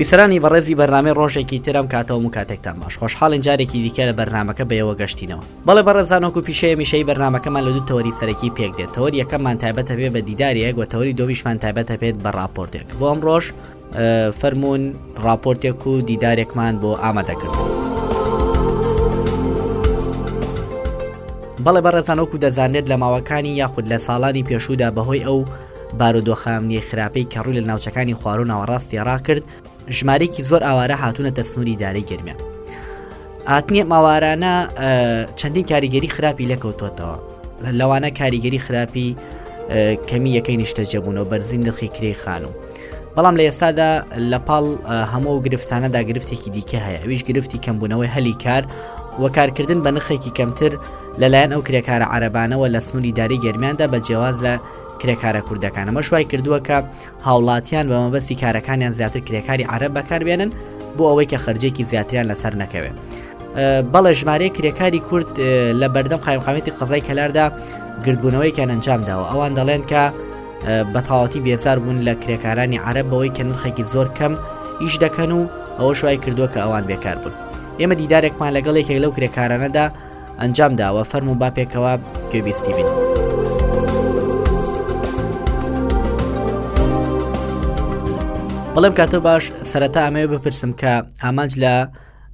بیسەرانی بەڕێزی بەرنامەی ڕۆژێکی ترم کاتەوە و کاتێکتان باش خۆشحاڵین جارێکی دیکە لە بەرنمەکە بەیەوە گەشتینەوە بەڵێ بەڕێزانۆک و پیشەیە میشەی بەرنمەکەمان لە دوو تەوەری سەرەکی پێک دێت تەوەری یەکەمان تایبەتە پێ بە دیدارێک و تەوەری دۆمیشمان تایبەتە پێت بە راپۆرتێک بۆ ئەم ڕۆژ فەرموون ڕاپۆرتێک و دیدارێکمان بۆ ئامادە کردووە. بەڵێ بەڕێزان وەکو دەزانێت لە ماوەکانی یاخود لە ساڵانی پێشوودا بەهۆی ئەو بارودۆخامنی خراپەی کە ڕووی لە ناوچەکانی خوارو ناوەڕاستی ڕاکرد ژمارێکی زۆر ئاوارە هاتوونە تەسنووری دارەی گەرمیان هاتنی ئەم ئاوارانە چەندین کاریگەری خراپی لەکەوتوتەوە لەوانە کاریگەری خراپی کەمی یەکەی نیشتەجەبوون و بەرزی نرخی کرێی خانوو بەڵام لە ئێستادا لە پاڵ هەموو گرفتانەدا گرفتێکی دیکە هەیە ئەویش گرفتی کەمبوونەوەی هەلی کار و کارکردن بە نرخێکی کەمتر لەلایەن ئەو کرێکارە عربانەوە لە سنووری داری گەرمیاندا بە جیاواز لە کرێکارە کوردەکانەمە شوای کردووە کە هاوڵاتیان بە مەبەستی کارەکانیان زیاتر کرێکاری عەرەب بەکاربێنن بۆ ئەوەی کە خەرجێکی زیاتریان لەسەر نەکەوێت. بەڵێ ژمارەیە کرێکاری کورد لە بەردەم قایمقامێتی قەزای کەلاردا گردبوونەوەیکیان ئەنجام داوە ئەوان دەڵێن کە بە تاواتی بێزار بوون لە کرێکارانی عرب بەوەی کە نرخێکی زۆر کەم ئیش دەکەن و ئەوە شوای کردووە کە ئەوان بێکار بوون ئێمە دیدارێکمان لەگەڵ یەکێک لەو کرێکارانەدا ئەنجام داوە فەرموو با پێکەوە گوێبیستی بین. بەڵێم کاتۆ باش سەرەتا ئەمەوێ بپرسم کە ئامانج لە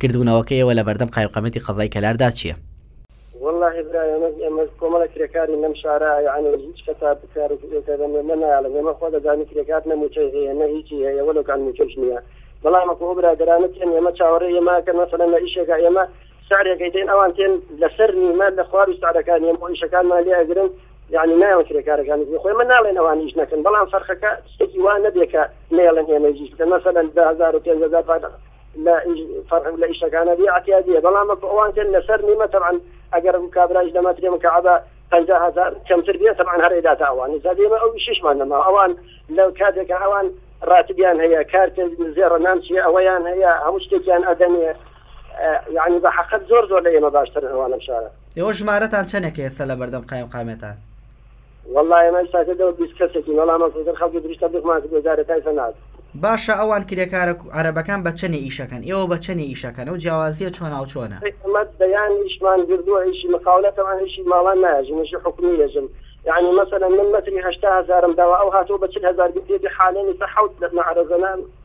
کردوونەوەکەیەوە لە بەردەم قایقامەتی قەزای کەلاردا چییە؟ والله براێمە ئێمە کۆمەڵە کرێکاری لەم شارە یعنی هیچ کەسا بکار ئێمە نایڵم ئێمە خۆ دەزانانی کرێکات نەموچە هەیە نە هیچی هەیە وەلوکان موچەش نییە بەڵام ئەو برادرانە چێن ئێمە چاوەڕێ ئێماکە مەسەن لە ئیشێکە ئێمە سعرێکەی دەین ئەوان تێن لەسەر نیمە لە خوارو سعرەکانی ئێمە ئیشەکانمان لێ ئەگرن یانی نایەڵن کرێکارەکانیش بۆ خۆی ئەمە ناڵێن ئەوان ئیش نەکەن بەڵام فەرقەکە شتێکی وا نەبێ کە نەیەڵن ئێمەیش ئیش بکەن مەسەلەن دە هەزار و پێنج هەزار فارغ لە ئیش فەرق لە ئیشەکانە بێ عەتیادیە بەڵام وەکو ئەوان تێن لەسەر نیمە تەبعەن ئەگەر کابرایش دەمەترێ مکعەبە پەنجا هەزار کەمتر بێ تەبعەن هەر ئەیداتە ئەوان ئینجا ئێمە ئەو ئیشیشمان نەما ئەوان لەو کاتێکە ئەوان راتبیان هەیە کارتێک زێڕە نان چیە ئەوەیان هەیە هەموو شتێکیان ئەدەنێ یانی بەحەقت زۆر زۆر لە ئێمە باشترن ئەوان لەم شارە. ئێوە ژمارەتان چەنێ کە ئێستا لە بەردەم قایمقامیەتان؟ وەڵا ئێمە ئیستا کە دەوە بیست کەسێکین وەڵا ئەمە زووتر خەڵکی تریش تەبلیغمان کردووە جارێ تای سەنعەت. باشە ئەوان کرێکارە عەرەبەکان بە چەنێ ئیشەکەن ئێوە بە چەنێ ئیشەکەن ئەو جیاوازیە چۆناوچۆنە؟ ئێمە دەیان ئیشمان گردووە ئیشی مقاولە تەبعەن ئیشی ماڵان نایەژم ئیشی حکومی یەژم یانی مەسەلەن من مەتری هەشتا هەزارم داوە ئەو هاتووە بە چل هەزار گرتیەتی حالەن ئیستا حەوت مەعرەزەنان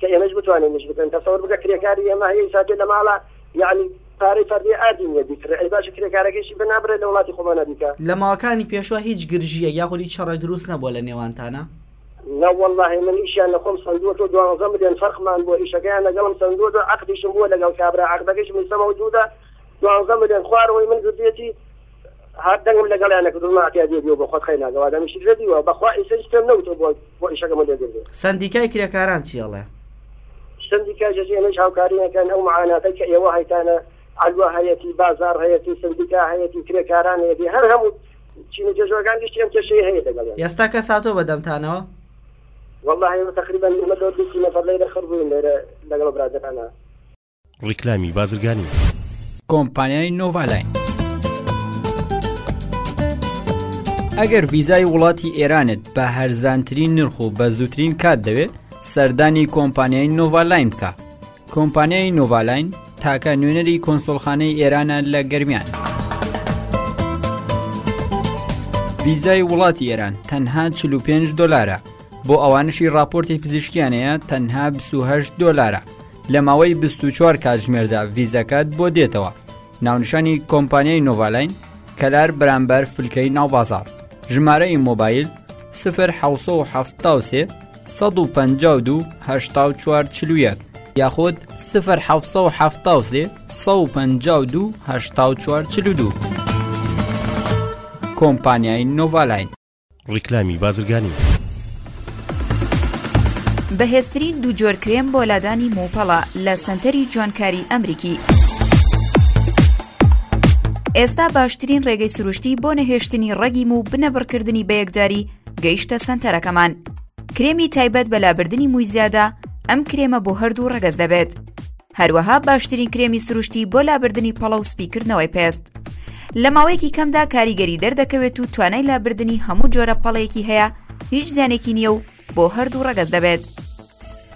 کە ئێمەش بتوانین ئیش بکەین تەسەور بکە کرێکاری ئێمە هەیە ئیسا دێ لە ماڵە یەعنی پارەی فەرمی ئادی نیە بیکڕێ ئەی باشە کرێکارەکەیشی بە نابرێ لە وڵاتی خۆمان ئەدیکا. لە ماوەکانی پێشوە هیچ گرژییەک یاخود هیچ شەڕێک دروست نەبووە لە نێوانتانا؟ نە وەڵاهی من ئیشیان لە خۆم سەندووە تۆ دوانزە ملیۆن فەرقمان بووە ئیشەکەیان لەگەڵم سەندووە دو عەقدیشم بووە لەگەڵ کابرا عەقدەکەیشم ویستە مەوجودە دوانزە ملیۆن خوار هۆی من گردوویەتی هەر دەنگم لەگەڵیان نەکرد وتم ئەتیا دێ بیەوە بەخۆت خەی ناگە وادەم ئیشی دزە دیوە بەخوا ئیسە هیچ پێم نەوتوە بۆ بۆ ئیشەکەمە لێ گردوە. سەندیکای کرێکاران چی ئەڵێ؟ سەندیکای جەجی ئەمەیش هاوکاری نەکەن ئەو معاناتەی کە ئێوە هەیتانە عەلوە هەیەتی بازاڕ هەیەتی سەندیکا هەیەتی کرێکاران هەیەتی هەر هەموو چین و جێژۆرگان گشتی ئەم کێشەیە هەیە لەگەڵیان. ئێستا کەس هاتوە بە دەمتانەوە؟ وەڵڵاهی ئێمە تەقریبەن ئێمە لۆ بیست نەفەر لەیرە خڕبووین لەیرە لەگەڵ برادەرانە. ڕیکلامی بازرگانی. کۆمپانیای نۆڤالاین ئەگەر ڤیزای وڵاتی ئێرانت بە هەرزانترین نرخ و بە زووترین کات دەوێت سەردانی کۆمپانیای نۆڤالاین بکە کۆمپانیای نۆڤالاین تاکە نوێنەری کۆنسۆلخانەی ئێرانە لە گەرمیان ڤیزای وڵاتی ئێران تەنها 45 دلارە بۆ ئەوانشی راپۆرتی پزیشکیانەیە تەنها 28 دلارە لە ماوەی 24 کاتژمێردا ڤیزەکەت بۆ دێتەوە ناونشانی کۆمپانیای نۆڤالاین کەلار بەرامبەر فلکەی ناوبازار ژمارەی مۆبایل سفر ح سێ 1950 یاخود سفر ح سێ کۆمپانیای نۆڤالاین ڕیکلامی بازرگانی. بەهێزترین دوو جۆر کرێم بۆ لادانی مووپەڵە لە سەنتەری جوانکاری ئەمریکی. ئێستا باشترین ڕێگەی سروشتی بۆ نەهێشتنی ڕەگیم و بنەبڕکردنی بە یەکجاری گەیشتە سەنتەرەکەمان. کرێمی تایبەت بە لابردنی مووی زیادە ئەم کرێمە بۆ هەردوو ڕەگەز دەبێت. هەروەها باشترین کرێمی سروشتی بۆ لابردنی پەڵە و سپیکردنەوەی پێست لە ماوەیەکی کەمدا کاریگەری دەردەکەوێت و توانای لابردنی هەموو جۆرە پەڵەیەکی هەیە هیچ زیانێکی نییە و بۆ هەردوو ڕەگەز دەبێت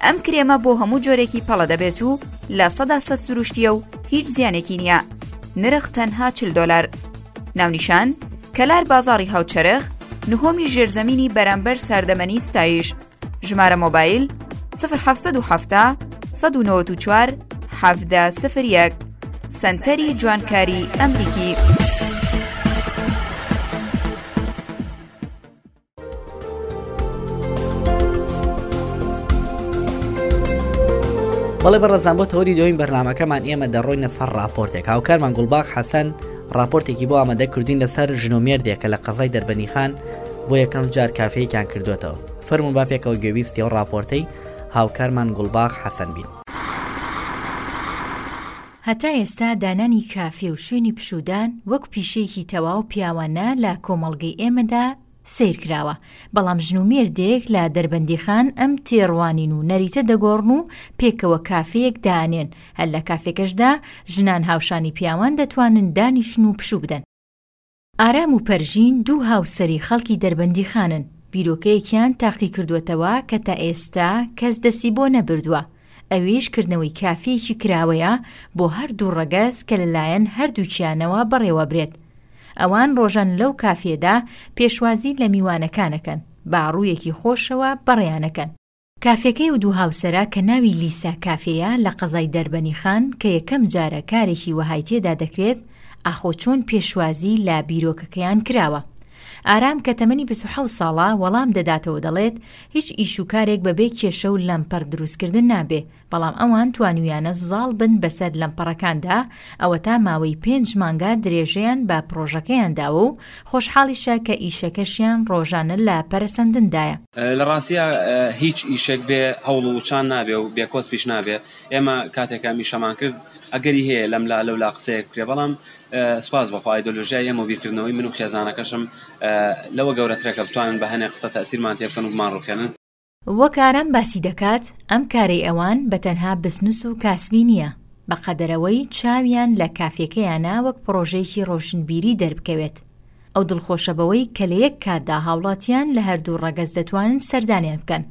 ئەم کرێمە بۆ هەموو جۆرێکی پەڵە دەبێت و لە سەدا سە سروشتیە و هیچ زیانێکی نییە نرخ تەنها چل دلار ناونیشان کەلار بازاری هاوچەرخ نهۆمی ژێرزەمینی بەرامبەر ساردەمەنی ستایش ژمارە مۆبایل 0770 1940 1701 سنتەری جوانکاری ئەمریکی. بەڵێ بەڕێزان بۆ تەوەری دۆین بەرنمەکەمان ئێمە دەڕۆینە سەر راپۆرتێک هاوکارمان گوڵباخ حەسەن ڕاپۆرتێکی بۆ ئامادە کردووین لەسەر ژن و مێردێک کە لە قەزای دەربەندیخان بۆ یەکەم جار کافێیەکیان کردووەتەوە، فەرموون با پێکەوە گوێبیستی ئەو ڕاپۆرتەی هاوکارمان گوڵباخ حەسەن بین. هەتا ئێستا دانانی کافێ و شوێنی پشوودان وەک پیشەیەکی تەواو پیاوانە لە کۆمەڵگەی ئێمەدا، سەیر کراوە، بەڵام ژن و مێردێک لە دەربەندیخان ئەم تێڕوانین و نەریتە دەگۆڕن و پێکەوە کافێیەک دانێن، هەر لە کافێکەشدا ژنان هاوشانی پیاوان دەتوانن دانیشن و پشوو بدەن. ئارام و پەرژین دوو هاوسەری خەڵکی دەربەندیخانن، بیرۆکەیەکیان تاقیکردووەتەوە کە تا ئێستا کەس دەستی بۆ نەبردووە، ئەویش کردنەوەی کافییەکی کراوەیە بۆ هەردوو ڕەگەز کە لەلایەن هەردووکیانەوە بەڕێوەبرێت. ئەوان ڕۆژان لەو کافێدا پێشوازی لە میوانەکانەکەن، بە ڕوویەکی خۆشەوە بەڕێیانەکەن. کافێکەی ئەو دوو هاوسەرە کە ناوی لیسا کافێیە لە قەزای دەربەنیخان کە یەکەم جارە کارێکی وەهای تێدا دەکرێت، ئاخۆ چۆن پێشوازی لە بیرۆکەکەیان کراوە؟ ئارام کە تەمەنی بیست و حەوت ساڵە وەڵام دەداتەوە دەڵێت، هیچ ئیش و کارێک بە بێ کێشە و لەمپەر دروست کردن نابێ، بەڵام ئەوان توانیویانە زاڵ بن بە سەر لەمپەڕەکاندا، ئەوەتا ماوەی پێنج مانگە درێژەیان بە پڕۆژەکەیان داوە و خۆشحاڵیشە کە ئیشەکەشیان ڕۆژانە لە پەرەسەندن دایە. لە ڕاستیا هیچ ئیشێک بێ هەوڵ و وچان نابێ و بێ کۆسپیش نابێ، ئێمە کاتێک ئەم ئیشەمان کرد ئەگەری هەیە لەم لا لەو لا قسەیەک بکرێ بەڵام سوپاس بۆ خوا ئایدۆلۆژیای ئێمە و بیرکردنەوەی من و خێزانەکەشم لەوە گەورەترە کە بتوانن بە هەنێ قسە تەئسیرمان تێ بکەن و بمانڕووخێنن. وەک ئارام باسی دەکات ئەم کارەی ئەوان بە تەنها بزنس و کاسبی نییە، بە قەدەرەوەی چاویان لە کافێکەیانە وەک پڕۆژەیەکی ڕۆشنبیری دەربکەوێت، ئەو دڵخۆشە بەوەی کە لە یەک کاتدا هاوڵاتیان لە هەردوو ڕەگەز دەتوانن سەردانیان بکەن،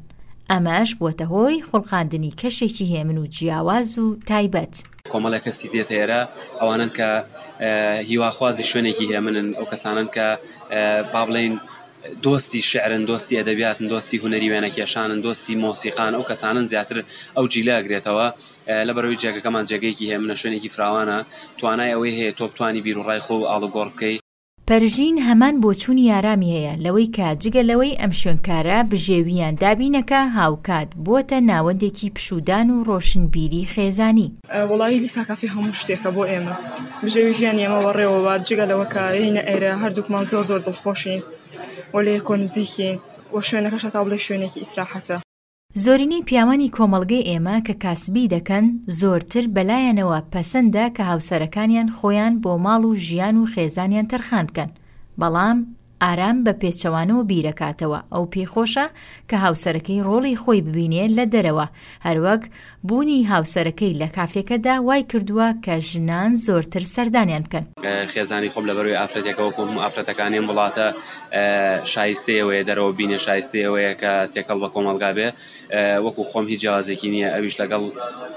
ئەمەش بووەتە هۆی خوڵقاندنی کەشێکی هێمن و جیاواز و تایبەت. کۆمەڵێک کەسی دێتە ئێرە، ئەوانەن کە هیواخوازی شوێنێکی هێمنن، ئەو کەسانەن کە با بڵێین دۆستی شیعرن، دۆستی ئەدەبیاتن، دۆستی هونەری وێنەکێشانن، دۆستی مۆسیقان، ئەو کەسانەن زیاتر ئەو جیلە ئەگرێتەوە، لەبەرئەوەی جێگەکەمان جێگەیەکی هێمنە، شوێنێکی فراوانە، توانای ئەوەی هەیە تۆ بتوانی بیروڕای خۆو ئاڵوگۆڕ بکەی. پەرژین هەمان بۆچوونی ئارامی هەیە لەوەی کە جگە لەوەی ئەم شوێنکارە بژێوییان دابینەکە هاوکات بووەتە ناوەندێکی پشوودان و ڕۆشنبیری خێزانی. وەڵایی لیسا کافێ هەموو شتێکە بۆ ئێمە، بژێوی ژیانی ئێمە وەڕێوە بات، جگە لەوە کە یەینە ئێرە هەردووکمان زۆر زۆر دڵخۆشین و لە یەکۆ نزیکین و شوێنەکەش هەتا بڵێی شوێنێکی ئیسراحەتە. زۆرینەی پیاوانی کۆمەڵگەی ئێمە کە کاسبی دەکەن، زۆرتر بەلایانەوە پەسەندە کە هاوسەرەکانیان خۆیان بۆ ماڵ و ژیان و خێزانیان تەرخان بکەن، بەڵام ئارام بە پێچەوانەوە بیرەکاتەوە، ئەو پێیخۆشە کە هاوسەرەکەی ڕۆڵی خۆی ببینێ لە دەرەوە، هەروەک بوونی هاوسەرەکەی لە کافێکەدا وای کردووە کە ژنان زۆرتر سەردانیان بکەن. خێزانی خۆم لە بەرووی ئافرەتێکە وەکو هەموو ئافرەتەکانی ئەم وڵاتە شایستەی ئەوەیە دەرەوە بینێ شایستەی ئەوەیە کە تێکەڵ بە کۆمەڵگا بێ وەکو خۆم هیچ جیازێکی نییە ئەویش لەگەڵ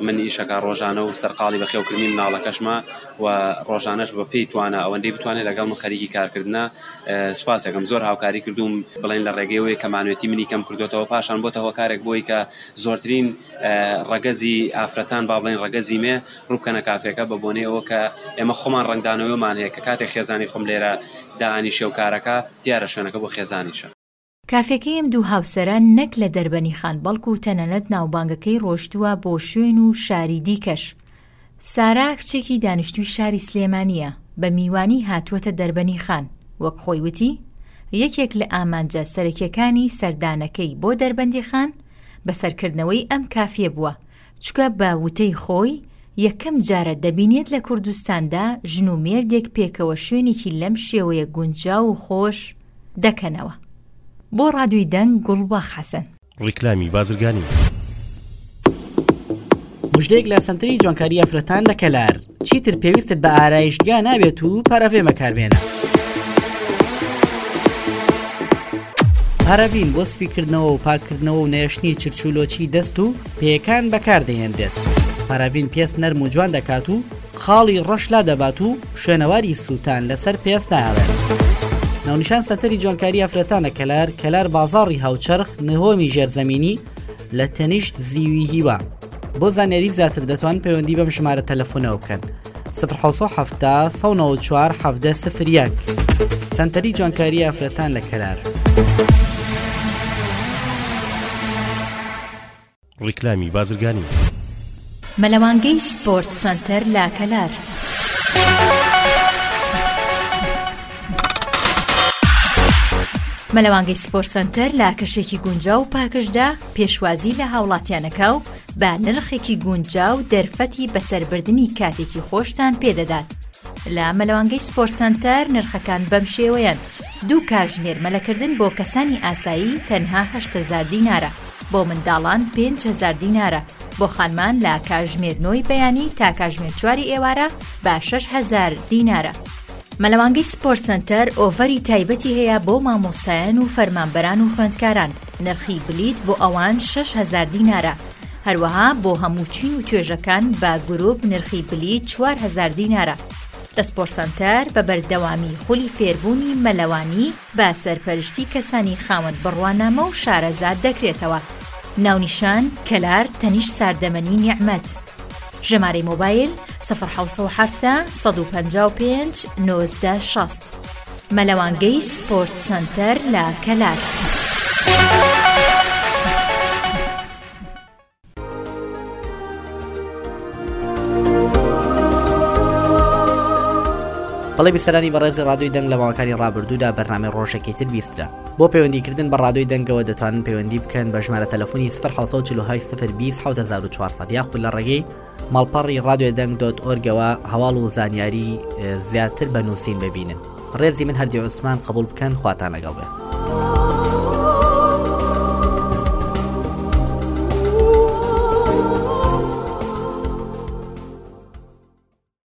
من ئیشەکە ڕۆژانە و سەرقاڵی بە خێوکردنی مناڵەکەشمە و ڕۆژانەش بە پێی توانا ئەوەندەی بتوانێت لەگەڵ من خەریکی کارکردنە سوپاسەکەم زۆر هاوکاری کردووم بڵێن لە ڕێگەیەوەی کەمانوێتی منی کەم کردوێتەوە پاشان بۆتە هۆکارێک بۆی کە زۆرترین ڕەگەزی ئافرەتان با بڵێن ڕەگەزی مێ ڕووبکەنە کافێکە بە بۆنەی ئەوە کە ئێمە خۆمان ڕەنگدانەوەمان هەیە کە کاتێک خێزانی خۆم لێرە دانیشە و کارەکە دیارە شوێنەکە بۆ خێزانیشە. کافێکەی ئەم دوو هاوسەرە نەک لە دەربەنیخان بەڵکو تەنانەت ناوبانگەکەی ڕۆشتووە بۆ شوێن و شاری دیکەش، سارا کچێکی دانیشتووی شاری سلێمانییە، بە میوانی هاتووەتە دەربەنیخان، وەک خۆی وتی، یەکێک لە ئامانجە سەرەکییەکانی سەردانەکەی بۆ دەربەندیخان، بەسەرکردنەوەی ئەم کافییە بووە، چونکە بە وتەی خۆی، یەکەم جارە دەبینێت لە کوردستاندا ژن و مێردێک پێکەوە شوێنێکی لەم شێوەیە گونجاو و خۆش دەکەنەوە. بۆ ڕادیۆی دەنگ، گوڵباخ حەسەن. ڕیکلامی بازرگانی. مژدەیەک لە سەنتەری جوانکاری ئەفرەتان لە کەلار چیتر پێویستت بە ئارایشتگا نابێت و پارەڤێن بەکاربێنە پارەڤین بۆ سپیکردنەوە و پاککردنەوە و نێشتنی چرچولۆچی دەست و پێەکان بەکاردەهێنرێت پارەڤین پێست نەرم و جوان دەکات و خاڵی ڕەش لا دەبات و شوێنەواری سووتان لەسەر پێستا ئەڕێت. ناونیشان سەنتەری جوانکاری ئافرەتانە کەلار کەلار بازاڕی هاوچەرخ نهۆمی ژێرزەمینی لە تەنیشت زیوی هیوا بۆ زانیاری زیاتر دەتوان پەیوەندی بەم ژمارە تەلەفونەوە بکەن 0770 194 1701 سەنتەری جوانکاری ئافرەتان لە کەلار. ڕیکلامی بازرگانی. مەلەوانگەی سپۆرت سەنتەر لە کەلار. مەلەوانگەی سپۆرت سەنتەر لە کەشێکی گونجاو و پاکژدا پێشوازی لە هاوڵاتیان ئەکا و بە نرخێکی گونجاو دەرفەتی بەسەر بردنی کاتێکی خۆشتان پێ دەدات لە مەلەوانگەی سپۆرت سەنتەر نرخەکان بەم شێوەیەن دوو کاتژمێر مەلەکردن بۆ کەسانی ئاسایی تەنها هەشت هەزار دینارە. بۆ منداڵان پێنج هەزار دینارە، بۆ خانمان لە کاژمێر نۆی بەیانی تا کاژمێر چواری ئێوارە بە شەش هەزار دینارە. مەلەوانگەی سپۆرت سەنتەر ئۆڤەری تایبەتی هەیە بۆ مامۆستایان و فەرمانبەران و خوێندکاران، نرخی بلیت بۆ ئەوان شەش هەزار دینارە، هەروەها بۆ هەموو چین و توێژەکان بە گرووپ نرخی بلیت چوار هەزار دینارە. لە سپۆرت سەنتەر بە بەردەوامی خولی فێربوونی مەلەوانی، بە سەرپەرشتی کەسانی خاوەن بڕوانامە و شارەزا دەکرێتەوە. ناونیشان، کەلار تەنیشت ساردەمەنی نیعمەت. ژمارەی مۆبایل، سفر حەوت سەد و حەفتا سەد و پەنجا و پێنج نۆزدە شەست. مەلەوانگەی سپۆرت سەنتەر لە کەلار. بەڵێ بیسەرانی بەڕێزی ڕادوی دەنگ لە ماوەکانی ڕابردوودا بەرنامی ڕۆژێکی تر بیسترا بۆ پەیوەندیکردن بە ڕادوی دەنگەوە دەتوانن پەیوەندی بکەن بە ژمارە تەلەفۆنی 1940 1940 یاخود لە ڕێگەی ماڵپەڕی ڕادیۆی دەنگ دۆت ئۆرگەوە هەواڵ و زانیاری زیاتر بە نووسین ببینن ڕێزی من هەردی عوسمان قبول بکەن خواتان لەگەڵ بێ.